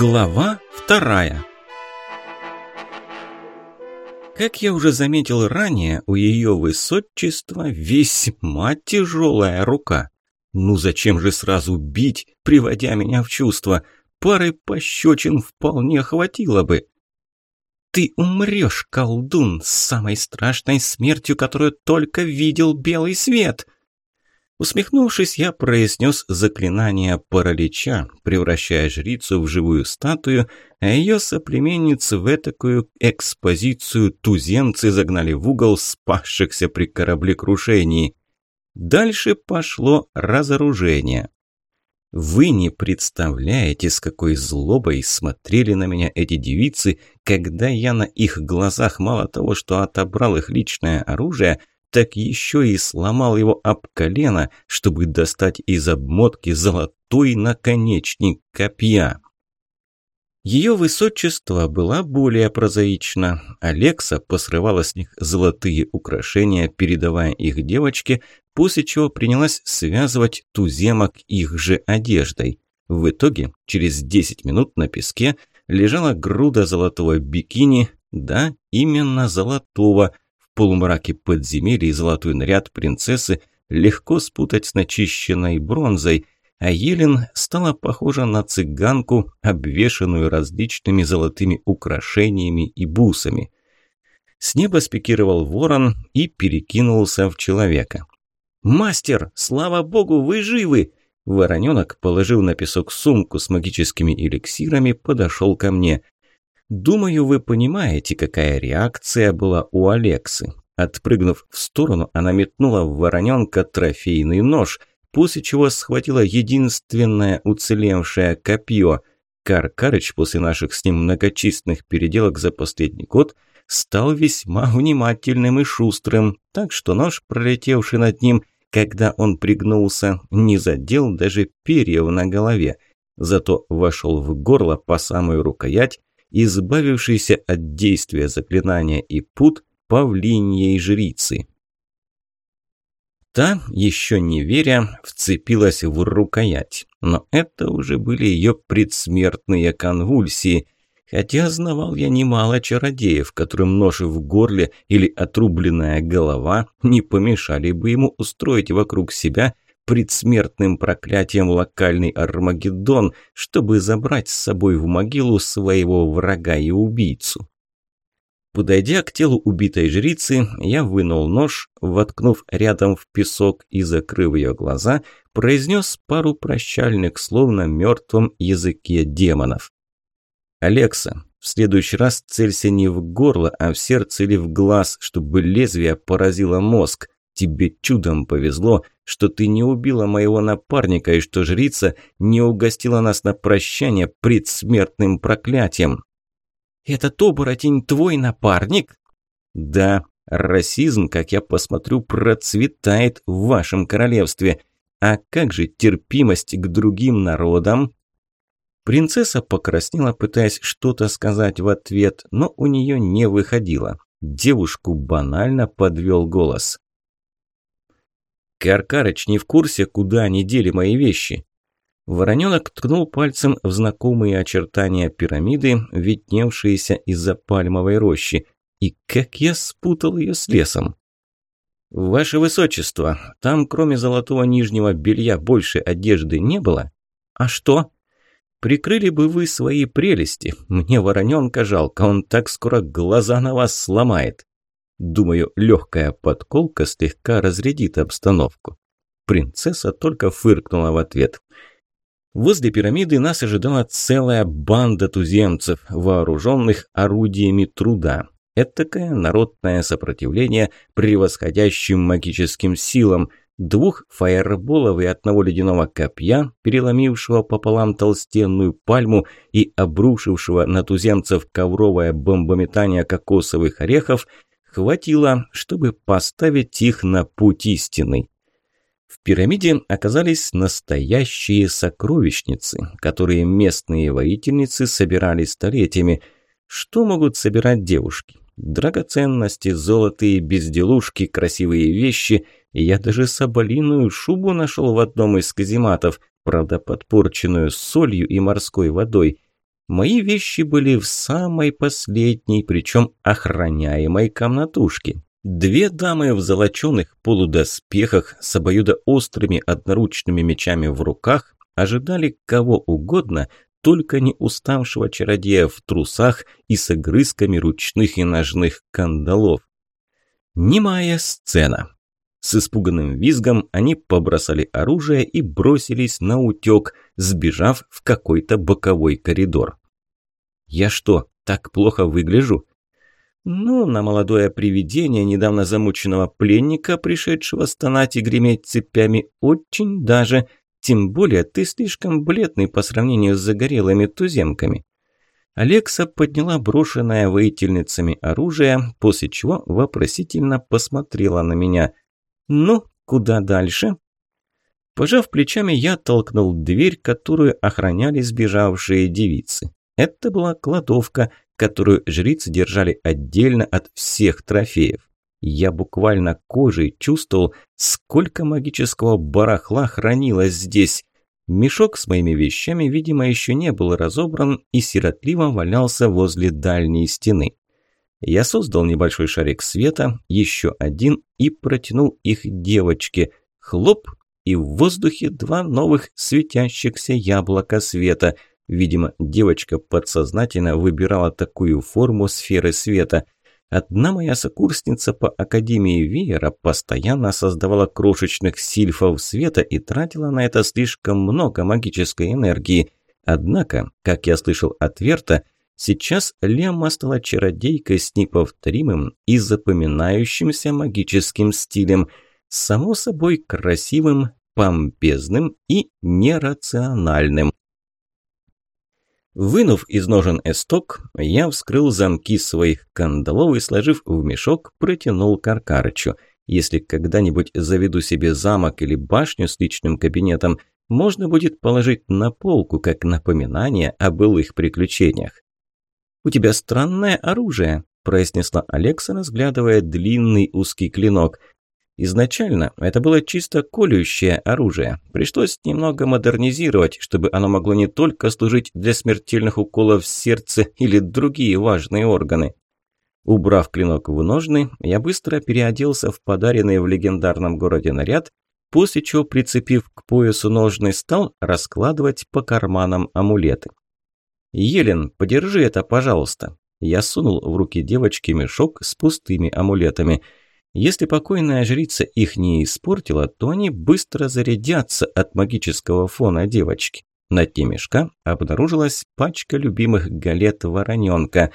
Глава вторая Как я уже заметил ранее, у ее высочества весьма тяжелая рука. Ну зачем же сразу бить, приводя меня в чувство? Пары пощечин вполне хватило бы. «Ты умрешь, колдун, с самой страшной смертью, которую только видел белый свет!» Усмехнувшись, я произнес заклинание паралича, превращая жрицу в живую статую, а ее соплеменницу в этакую экспозицию туземцы загнали в угол спасшихся при кораблекрушении. Дальше пошло разоружение. Вы не представляете, с какой злобой смотрели на меня эти девицы, когда я на их глазах мало того, что отобрал их личное оружие, так еще и сломал его об колено, чтобы достать из обмотки золотой наконечник копья. Ее высочество была более прозаична. Алекса посрывала с них золотые украшения, передавая их девочке, после чего принялась связывать туземок их же одеждой. В итоге, через 10 минут на песке лежала груда золотого бикини, да, именно золотого, полумраке подземелья золотой наряд принцессы легко спутать с начищенной бронзой, а Елен стала похожа на цыганку, обвешанную различными золотыми украшениями и бусами. С неба спикировал ворон и перекинулся в человека. «Мастер, слава богу, вы живы!» Вороненок, положив на песок сумку с магическими эликсирами, подошел ко мне. Думаю, вы понимаете, какая реакция была у Алексы. Отпрыгнув в сторону, она метнула в вороненка трофейный нож, после чего схватила единственное уцелевшее копье. Каркарыч после наших с ним многочисленных переделок за последний год стал весьма внимательным и шустрым, так что нож, пролетевший над ним, когда он пригнулся, не задел даже перьев на голове. Зато вошел в горло по самую рукоять избавившийся от действия заклинания и пут павлиньей жрицы. Та, еще не веря, вцепилась в рукоять, но это уже были ее предсмертные конвульсии, хотя знавал я немало чародеев, которым нож в горле или отрубленная голова не помешали бы ему устроить вокруг себя – предсмертным проклятием локальный Армагеддон, чтобы забрать с собой в могилу своего врага и убийцу. Подойдя к телу убитой жрицы, я вынул нож, воткнув рядом в песок и, закрыв ее глаза, произнес пару прощальных слов на мертвом языке демонов. «Алекса, в следующий раз целься не в горло, а в сердце или в глаз, чтобы лезвие поразило мозг. Тебе чудом повезло, что ты не убила моего напарника и что жрица не угостила нас на прощание предсмертным проклятием». «Этот оборотень твой напарник?» «Да, расизм, как я посмотрю, процветает в вашем королевстве. А как же терпимость к другим народам?» Принцесса покраснела, пытаясь что-то сказать в ответ, но у нее не выходило. Девушку банально подвел голос. Каркарыч не в курсе, куда они дели мои вещи. Вороненок ткнул пальцем в знакомые очертания пирамиды, видневшиеся из-за пальмовой рощи. И как я спутал ее с лесом. «Ваше Высочество, там кроме золотого нижнего белья больше одежды не было? А что?» «Прикрыли бы вы свои прелести. Мне вороненка жалко, он так скоро глаза на вас сломает». Думаю, легкая подколка слегка разрядит обстановку. Принцесса только фыркнула в ответ. Возле пирамиды нас ожидала целая банда туземцев, вооруженных орудиями труда. Этакое народное сопротивление превосходящим магическим силам. Двух фаерболов и одного ледяного копья, переломившего пополам толстенную пальму и обрушившего на туземцев ковровое бомбометание кокосовых орехов – хватило, чтобы поставить их на путь истины. В пирамиде оказались настоящие сокровищницы, которые местные воительницы собирали столетиями. Что могут собирать девушки? Драгоценности, золотые безделушки, красивые вещи. Я даже соболиную шубу нашел в одном из казематов, правда подпорченную солью и морской водой. Мои вещи были в самой последней, причем охраняемой комнатушке. Две дамы в золоченых полудоспехах с обоюдоострыми одноручными мечами в руках ожидали кого угодно, только не уставшего чародея в трусах и с огрызками ручных и ножных кандалов. Немая сцена. С испуганным визгом они побросали оружие и бросились на утек, сбежав в какой-то боковой коридор. «Я что, так плохо выгляжу?» «Ну, на молодое привидение, недавно замученного пленника, пришедшего стонать и греметь цепями, очень даже. Тем более ты слишком бледный по сравнению с загорелыми туземками». Алекса подняла брошенное воительницами оружие, после чего вопросительно посмотрела на меня. «Ну, куда дальше?» Пожав плечами, я толкнул дверь, которую охраняли сбежавшие девицы. Это была кладовка, которую жрицы держали отдельно от всех трофеев. Я буквально кожей чувствовал, сколько магического барахла хранилось здесь. Мешок с моими вещами, видимо, еще не был разобран и сиротливо валялся возле дальней стены. Я создал небольшой шарик света, еще один, и протянул их девочке. Хлоп, и в воздухе два новых светящихся яблока света – Видимо, девочка подсознательно выбирала такую форму сферы света. Одна моя сокурсница по Академии Веера постоянно создавала крошечных сильфов света и тратила на это слишком много магической энергии. Однако, как я слышал от Верта, сейчас Лемма стала чародейкой с неповторимым и запоминающимся магическим стилем, само собой красивым, помпезным и нерациональным. Вынув из ножен эсток, я вскрыл замки своих кандалов и, сложив в мешок, протянул Каркарычу. Если когда-нибудь заведу себе замок или башню с личным кабинетом, можно будет положить на полку, как напоминание о былых приключениях. «У тебя странное оружие», – произнесла Алекса, разглядывая длинный узкий клинок. Изначально это было чисто колющее оружие. Пришлось немного модернизировать, чтобы оно могло не только служить для смертельных уколов в сердце или другие важные органы. Убрав клинок в ножны, я быстро переоделся в подаренный в легендарном городе наряд, после чего, прицепив к поясу ножны, стал раскладывать по карманам амулеты. «Елен, подержи это, пожалуйста». Я сунул в руки девочки мешок с пустыми амулетами – если покойная жрица их не испортила, то они быстро зарядятся от магического фона девочки. На дне мешка обнаружилась пачка любимых галет вороненка.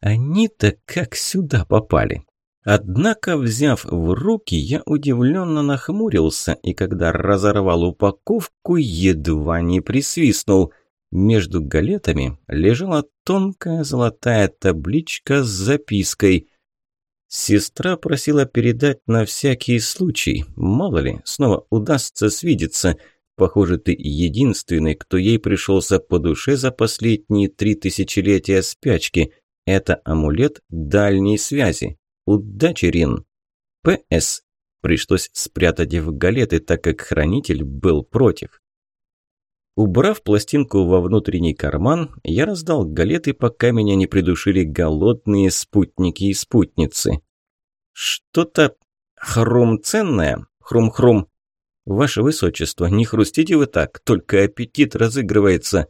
Они-то как сюда попали? Однако, взяв в руки, я удивленно нахмурился, и когда разорвал упаковку, едва не присвистнул. Между галетами лежала тонкая золотая табличка с запиской Сестра просила передать на всякий случай. Мало ли, снова удастся свидеться. Похоже, ты единственный, кто ей пришелся по душе за последние три тысячелетия спячки. Это амулет дальней связи. Удачи, Рин. П.С. Пришлось спрятать в галеты, так как хранитель был против. Убрав пластинку во внутренний карман, я раздал галеты, пока меня не придушили голодные спутники и спутницы. «Что-то хрум ценное? Хрум-хрум!» «Ваше высочество, не хрустите вы так, только аппетит разыгрывается!»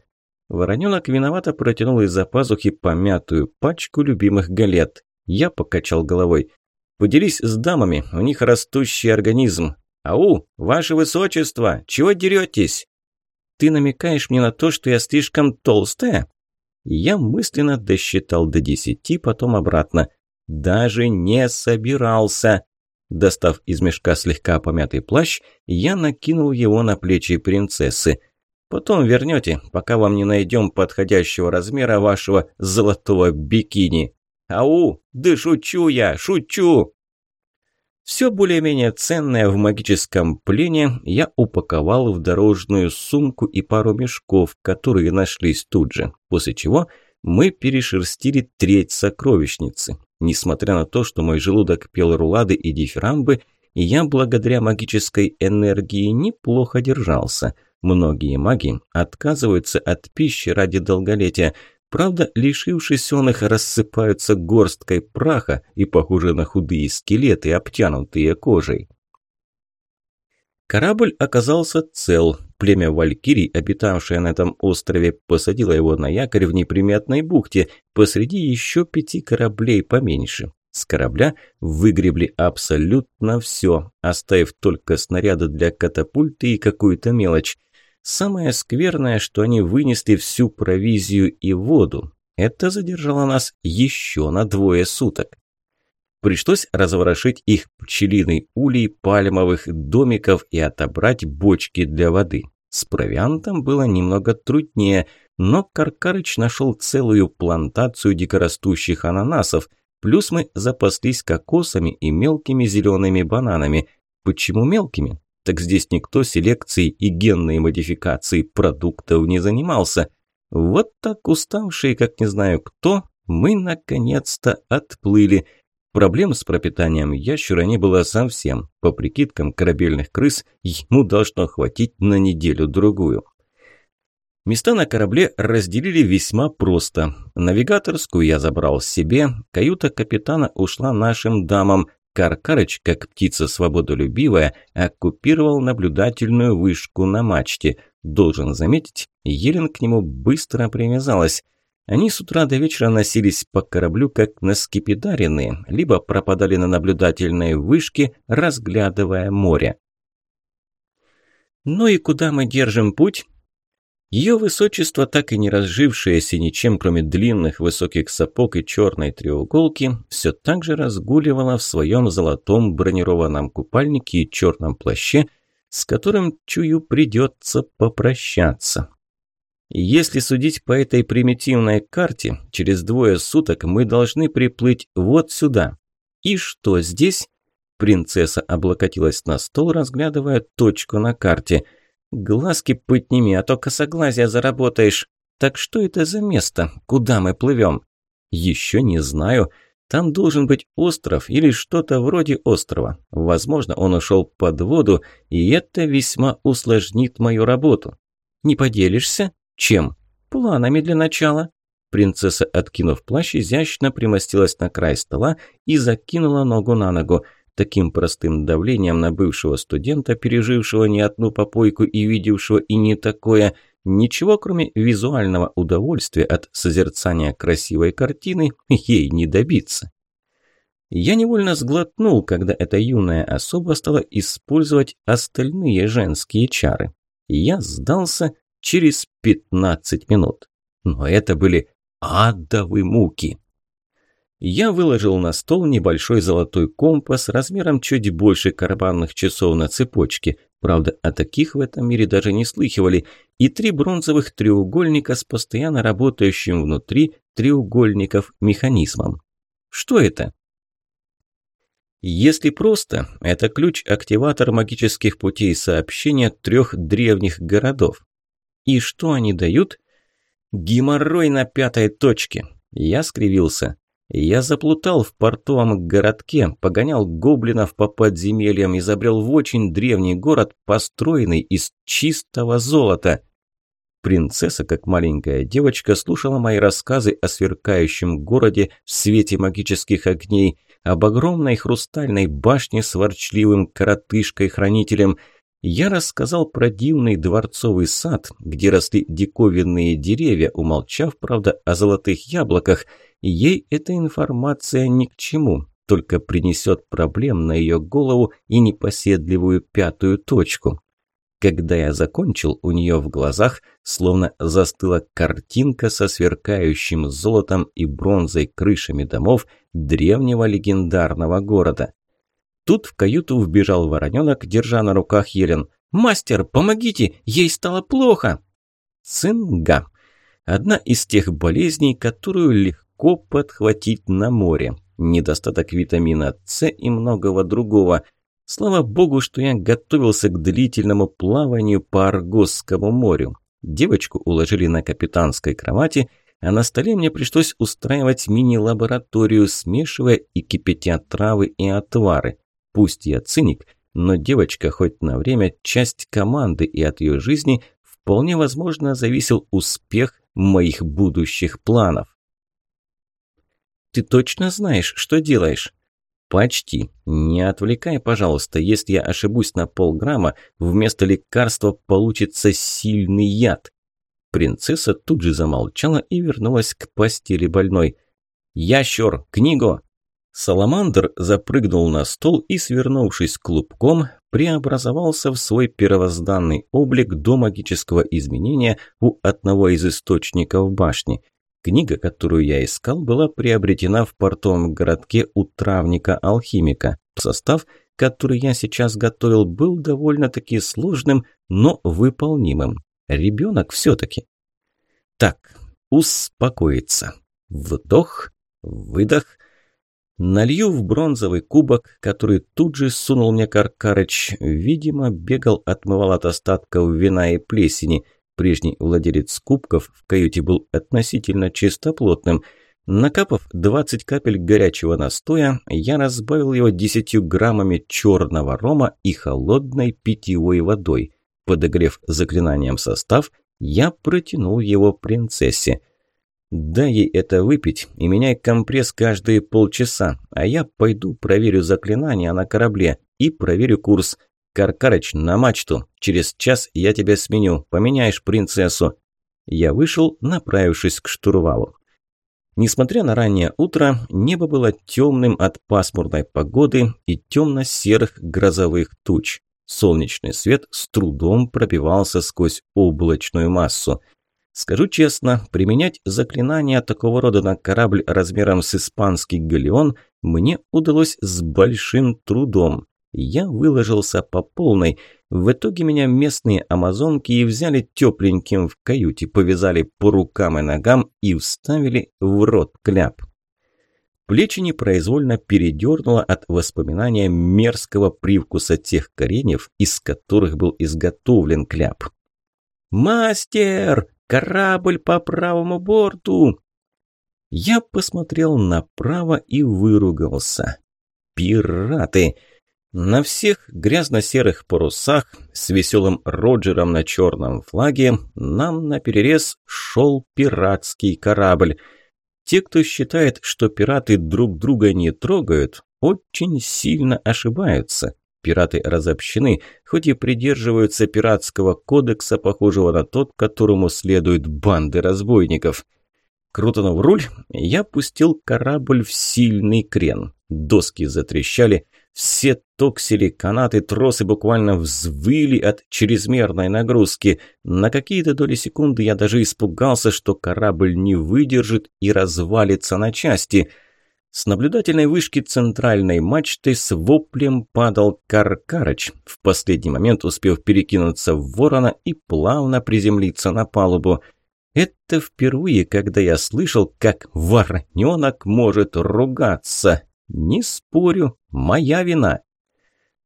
Вороненок виновато протянул из-за пазухи помятую пачку любимых галет. Я покачал головой. «Поделись с дамами, у них растущий организм. Ау, ваше высочество, чего деретесь?» Ты намекаешь мне на то, что я слишком толстая?» Я мысленно досчитал до десяти, потом обратно. Даже не собирался. Достав из мешка слегка помятый плащ, я накинул его на плечи принцессы. Потом вернете, пока вам не найдем подходящего размера вашего золотого бикини. Ау, да шучу я, шучу! Все более-менее ценное в магическом плене я упаковал в дорожную сумку и пару мешков, которые нашлись тут же, после чего мы перешерстили треть сокровищницы. Несмотря на то, что мой желудок пел рулады и дифирамбы, я благодаря магической энергии неплохо держался. Многие маги отказываются от пищи ради долголетия, Правда, лишившись он их, рассыпаются горсткой праха и похожи на худые скелеты, обтянутые кожей. Корабль оказался цел. Племя валькирий, обитавшее на этом острове, посадило его на якорь в неприметной бухте, посреди еще пяти кораблей поменьше. С корабля выгребли абсолютно все, оставив только снаряды для катапульты и какую-то мелочь. Самое скверное, что они вынесли всю провизию и воду. Это задержало нас еще на двое суток. Пришлось разворошить их пчелиный улей пальмовых домиков и отобрать бочки для воды. С провиантом было немного труднее, но Каркарыч нашел целую плантацию дикорастущих ананасов, плюс мы запаслись кокосами и мелкими зелеными бананами. Почему мелкими? Так здесь никто селекцией и генной модификацией продуктов не занимался. Вот так уставшие, как не знаю кто, мы наконец-то отплыли – Проблем с пропитанием ящера не было совсем. По прикидкам корабельных крыс, ему должно хватить на неделю-другую. Места на корабле разделили весьма просто. Навигаторскую я забрал себе, каюта капитана ушла нашим дамам. Каркарыч, как птица свободолюбивая, оккупировал наблюдательную вышку на мачте. Должен заметить, Елен к нему быстро привязалась. Они с утра до вечера носились по кораблю, как на скипидаренные, либо пропадали на наблюдательной вышке, разглядывая море. «Ну и куда мы держим путь?» Ее высочество, так и не разжившееся ничем, кроме длинных высоких сапог и черной треуголки, все так же разгуливало в своем золотом бронированном купальнике и черном плаще, с которым, чую, придется попрощаться. Если судить по этой примитивной карте, через двое суток мы должны приплыть вот сюда. И что здесь? Принцесса облокотилась на стол, разглядывая точку на карте. «Глазки подними, а то косоглазия заработаешь. Так что это за место? Куда мы плывем?» «Еще не знаю. Там должен быть остров или что-то вроде острова. Возможно, он ушел под воду, и это весьма усложнит мою работу. Не поделишься?» Чем? Планами для начала. Принцесса, откинув плащ, изящно примостилась на край стола и закинула ногу на ногу. Таким простым давлением на бывшего студента, пережившего не одну попойку и видевшего и не такое, ничего кроме визуального удовольствия от созерцания красивой картины ей не добиться. Я невольно сглотнул, когда эта юная особа стала использовать остальные женские чары. Я сдался через 15 минут. Но это были адовые муки. Я выложил на стол небольшой золотой компас размером чуть больше карманных часов на цепочке. Правда, о таких в этом мире даже не слыхивали. И три бронзовых треугольника с постоянно работающим внутри треугольников механизмом. Что это? Если просто, это ключ-активатор магических путей сообщения трех древних городов. И что они дают? Геморрой на пятой точке. Я скривился. Я заплутал в портовом городке, погонял гоблинов по подземельям, изобрел в очень древний город, построенный из чистого золота. Принцесса, как маленькая девочка, слушала мои рассказы о сверкающем городе в свете магических огней, об огромной хрустальной башне с ворчливым коротышкой-хранителем – я рассказал про дивный дворцовый сад, где росли диковинные деревья, умолчав, правда, о золотых яблоках. Ей эта информация ни к чему, только принесет проблем на ее голову и непоседливую пятую точку. Когда я закончил, у нее в глазах словно застыла картинка со сверкающим золотом и бронзой крышами домов древнего легендарного города. Тут в каюту вбежал вороненок, держа на руках Елен. «Мастер, помогите! Ей стало плохо!» Цинга. Одна из тех болезней, которую легко подхватить на море. Недостаток витамина С и многого другого. Слава богу, что я готовился к длительному плаванию по Аргосскому морю. Девочку уложили на капитанской кровати, а на столе мне пришлось устраивать мини-лабораторию, смешивая и кипятя травы и отвары. Пусть я циник, но девочка хоть на время часть команды, и от ее жизни вполне возможно зависел успех моих будущих планов. «Ты точно знаешь, что делаешь?» «Почти. Не отвлекай, пожалуйста. Если я ошибусь на полграмма, вместо лекарства получится сильный яд». Принцесса тут же замолчала и вернулась к постели больной. «Ящер, книгу!» Саламандр запрыгнул на стол и, свернувшись клубком, преобразовался в свой первозданный облик до магического изменения у одного из источников башни. Книга, которую я искал, была приобретена в портовом городке у травника-алхимика. Состав, который я сейчас готовил, был довольно-таки сложным, но выполнимым. Ребенок все-таки. Так, успокоиться. Вдох, выдох. Налью в бронзовый кубок, который тут же сунул мне Каркарыч. Видимо, бегал, отмывал от остатков вина и плесени – Прежний владелец кубков в каюте был относительно чистоплотным. Накапав 20 капель горячего настоя, я разбавил его 10 граммами черного рома и холодной питьевой водой. Подогрев заклинанием состав, я протянул его принцессе. «Дай ей это выпить и меняй компресс каждые полчаса, а я пойду проверю заклинания на корабле и проверю курс. «Каркарыч, на мачту! Через час я тебя сменю, поменяешь принцессу!» Я вышел, направившись к штурвалу. Несмотря на раннее утро, небо было темным от пасмурной погоды и темно-серых грозовых туч. Солнечный свет с трудом пробивался сквозь облачную массу. Скажу честно, применять заклинания такого рода на корабль размером с испанский галеон мне удалось с большим трудом. Я выложился по полной. В итоге меня местные амазонки и взяли тепленьким в каюте, повязали по рукам и ногам и вставили в рот кляп. Плечи непроизвольно передернуло от воспоминания мерзкого привкуса тех кореньев, из которых был изготовлен кляп. «Мастер! Корабль по правому борту!» Я посмотрел направо и выругался. «Пираты! На всех грязно-серых парусах с веселым Роджером на черном флаге нам на перерез шел пиратский корабль. Те, кто считает, что пираты друг друга не трогают, очень сильно ошибаются. Пираты разобщены, хоть и придерживаются пиратского кодекса, похожего на тот, которому следуют банды разбойников. Крутанув руль, я пустил корабль в сильный крен. Доски затрещали, все токсили, канаты, тросы буквально взвыли от чрезмерной нагрузки. На какие-то доли секунды я даже испугался, что корабль не выдержит и развалится на части. С наблюдательной вышки центральной мачты с воплем падал Каркарыч, в последний момент успев перекинуться в ворона и плавно приземлиться на палубу. Это впервые, когда я слышал, как вороненок может ругаться. Не спорю, моя вина.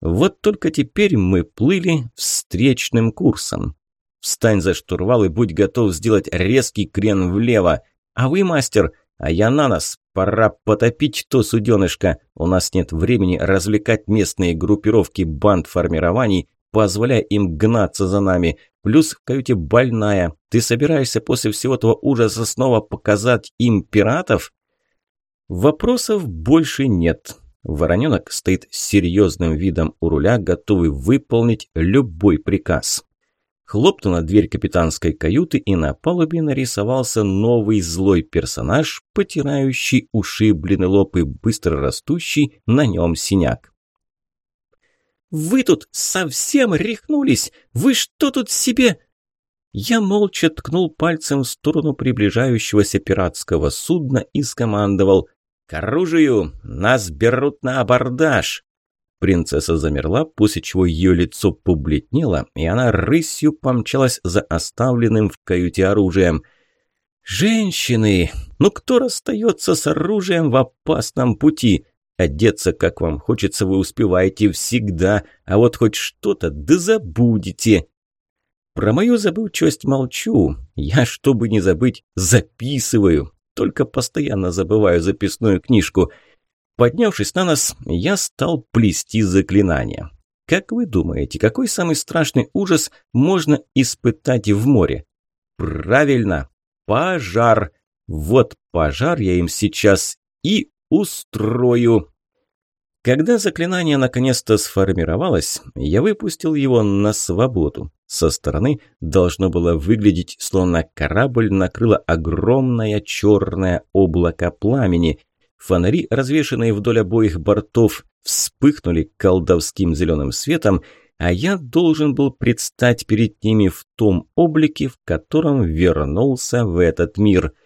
Вот только теперь мы плыли встречным курсом. Встань за штурвал и будь готов сделать резкий крен влево. А вы, мастер, а я на нас. Пора потопить то суденышко. У нас нет времени развлекать местные группировки банд формирований, позволяя им гнаться за нами. Плюс в каюте больная. Ты собираешься после всего этого ужаса снова показать им пиратов? Вопросов больше нет. Вороненок стоит с серьезным видом у руля, готовый выполнить любой приказ. Хлопнула дверь капитанской каюты, и на палубе нарисовался новый злой персонаж, потирающий ушибленный лоб и быстро растущий на нем синяк. «Вы тут совсем рехнулись? Вы что тут себе...» Я молча ткнул пальцем в сторону приближающегося пиратского судна и скомандовал «К оружию! Нас берут на абордаж!» Принцесса замерла, после чего ее лицо побледнело, и она рысью помчалась за оставленным в каюте оружием. «Женщины! Ну кто расстается с оружием в опасном пути? Одеться, как вам хочется, вы успеваете всегда, а вот хоть что-то да забудете!» Про мою забывчивость молчу. Я, чтобы не забыть, записываю. Только постоянно забываю записную книжку. Поднявшись на нос, я стал плести заклинания. Как вы думаете, какой самый страшный ужас можно испытать в море? Правильно, пожар. Вот пожар я им сейчас и устрою. Когда заклинание наконец-то сформировалось, я выпустил его на свободу. Со стороны должно было выглядеть, словно корабль накрыло огромное черное облако пламени. Фонари, развешанные вдоль обоих бортов, вспыхнули колдовским зеленым светом, а я должен был предстать перед ними в том облике, в котором вернулся в этот мир –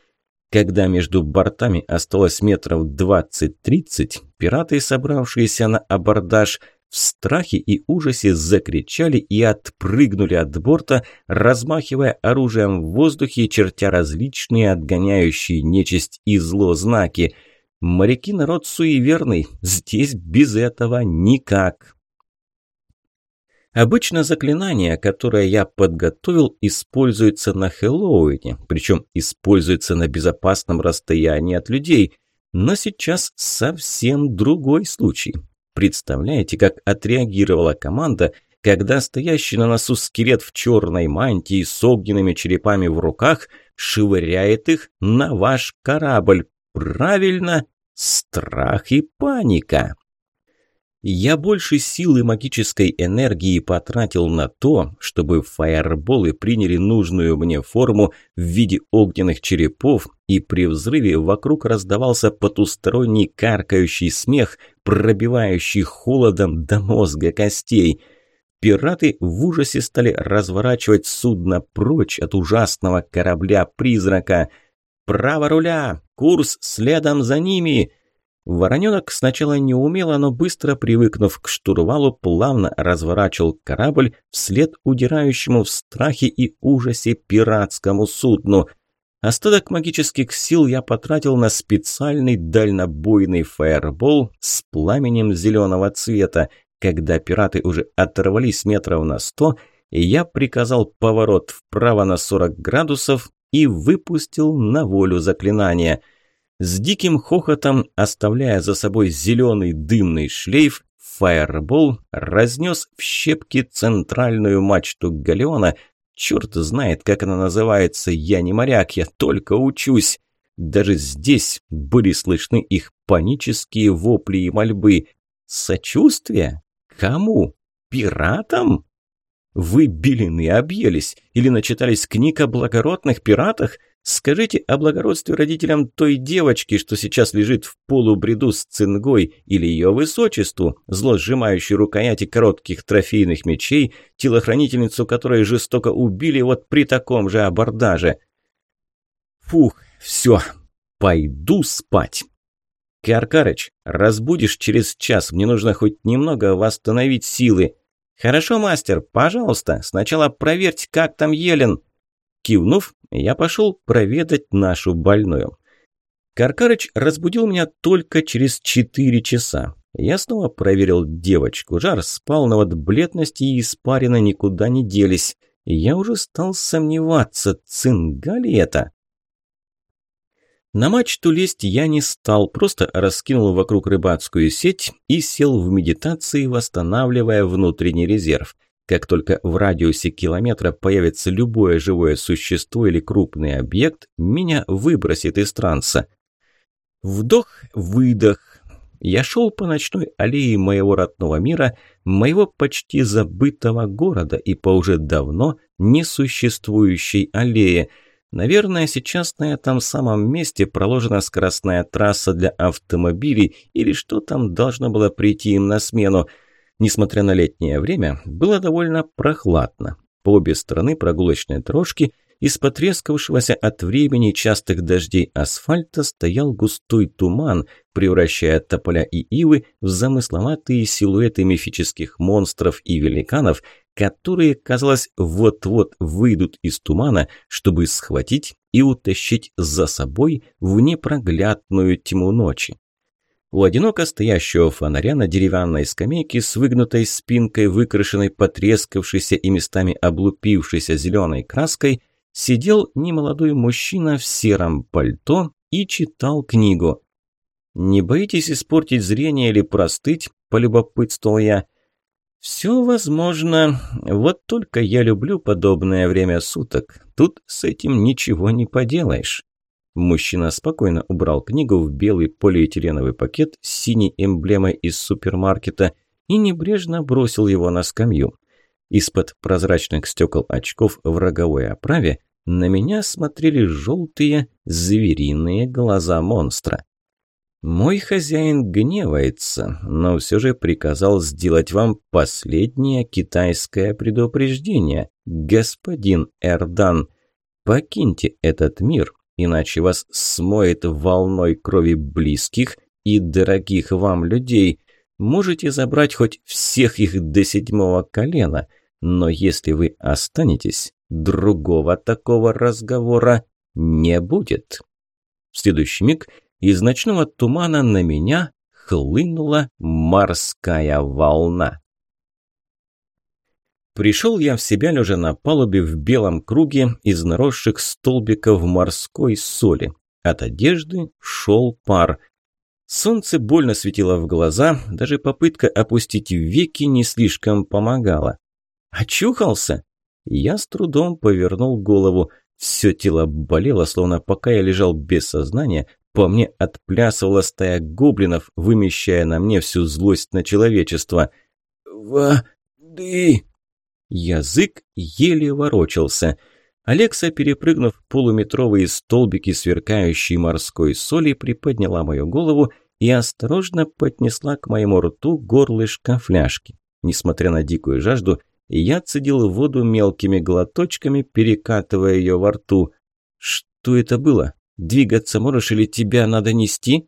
когда между бортами осталось метров 20-30, пираты, собравшиеся на абордаж, в страхе и ужасе закричали и отпрыгнули от борта, размахивая оружием в воздухе и чертя различные отгоняющие нечисть и зло знаки. Моряки народ суеверный, здесь без этого никак. Обычно заклинание, которое я подготовил, используется на Хэллоуине, причем используется на безопасном расстоянии от людей. Но сейчас совсем другой случай. Представляете, как отреагировала команда, когда стоящий на носу скелет в черной мантии с огненными черепами в руках швыряет их на ваш корабль? Правильно, страх и паника. Я больше силы магической энергии потратил на то, чтобы фаерболы приняли нужную мне форму в виде огненных черепов, и при взрыве вокруг раздавался потусторонний каркающий смех, пробивающий холодом до мозга костей. Пираты в ужасе стали разворачивать судно прочь от ужасного корабля-призрака. «Право руля! Курс следом за ними!» Вороненок сначала не умело, но быстро привыкнув к штурвалу, плавно разворачивал корабль вслед удирающему в страхе и ужасе пиратскому судну. Остаток магических сил я потратил на специальный дальнобойный фаербол с пламенем зеленого цвета. Когда пираты уже оторвались метров на сто, я приказал поворот вправо на 40 градусов и выпустил на волю заклинание – с диким хохотом, оставляя за собой зеленый дымный шлейф, фаербол разнес в щепки центральную мачту галеона. Черт знает, как она называется, я не моряк, я только учусь. Даже здесь были слышны их панические вопли и мольбы. Сочувствие? Кому? Пиратам? Вы, белины, объелись или начитались книг о благородных пиратах? Скажите о благородстве родителям той девочки, что сейчас лежит в полубреду с цингой, или ее высочеству, зло сжимающей рукояти коротких трофейных мечей, телохранительницу которой жестоко убили вот при таком же абордаже. Фух, все, пойду спать. Каркарыч, разбудишь через час, мне нужно хоть немного восстановить силы. Хорошо, мастер, пожалуйста, сначала проверьте, как там Елен. Кивнув, я пошел проведать нашу больную. Каркарыч разбудил меня только через четыре часа. Я снова проверил девочку. Жар спал, но вот бледности и испарина никуда не делись. Я уже стал сомневаться, цинга ли это? На мачту лезть я не стал, просто раскинул вокруг рыбацкую сеть и сел в медитации, восстанавливая внутренний резерв – как только в радиусе километра появится любое живое существо или крупный объект, меня выбросит из транса. Вдох-выдох. Я шел по ночной аллее моего родного мира, моего почти забытого города и по уже давно несуществующей аллее. Наверное, сейчас на этом самом месте проложена скоростная трасса для автомобилей или что там должно было прийти им на смену – Несмотря на летнее время, было довольно прохладно. По обе стороны прогулочной дорожки из потрескавшегося от времени частых дождей асфальта стоял густой туман, превращая тополя и ивы в замысловатые силуэты мифических монстров и великанов, которые, казалось, вот-вот выйдут из тумана, чтобы схватить и утащить за собой в непроглядную тьму ночи. У одиноко стоящего фонаря на деревянной скамейке с выгнутой спинкой, выкрашенной потрескавшейся и местами облупившейся зеленой краской, сидел немолодой мужчина в сером пальто и читал книгу. «Не боитесь испортить зрение или простыть?» – полюбопытствовал я. «Все возможно. Вот только я люблю подобное время суток. Тут с этим ничего не поделаешь». Мужчина спокойно убрал книгу в белый полиэтиленовый пакет с синей эмблемой из супермаркета и небрежно бросил его на скамью. Из-под прозрачных стекол очков в роговой оправе на меня смотрели желтые звериные глаза монстра. Мой хозяин гневается, но все же приказал сделать вам последнее китайское предупреждение, господин Эрдан. Покиньте этот мир, иначе вас смоет волной крови близких и дорогих вам людей. Можете забрать хоть всех их до седьмого колена, но если вы останетесь, другого такого разговора не будет. В следующий миг – из ночного тумана на меня хлынула морская волна. Пришел я в себя, лежа на палубе в белом круге из наросших столбиков морской соли. От одежды шел пар. Солнце больно светило в глаза, даже попытка опустить веки не слишком помогала. «Очухался?» Я с трудом повернул голову. Все тело болело, словно пока я лежал без сознания, по мне отплясывала стая гоблинов, вымещая на мне всю злость на человечество. «Воды!» Язык еле ворочался. Алекса, перепрыгнув полуметровые столбики сверкающей морской соли, приподняла мою голову и осторожно поднесла к моему рту горлышко фляжки. Несмотря на дикую жажду, я цедил воду мелкими глоточками, перекатывая ее во рту. Что это было? Двигаться можешь или тебя надо нести?»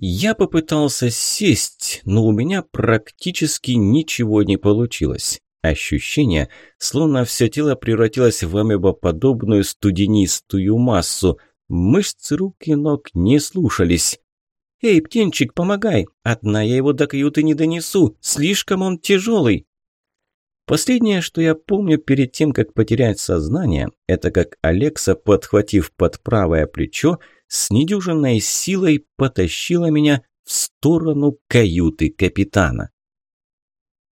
Я попытался сесть, но у меня практически ничего не получилось. Ощущение, словно все тело превратилось в амебоподобную студенистую массу. Мышцы рук и ног не слушались. «Эй, птенчик, помогай! Одна я его до каюты не донесу, слишком он тяжелый!» Последнее, что я помню перед тем, как потерять сознание, это как Алекса, подхватив под правое плечо, с недюжинной силой потащила меня в сторону каюты капитана.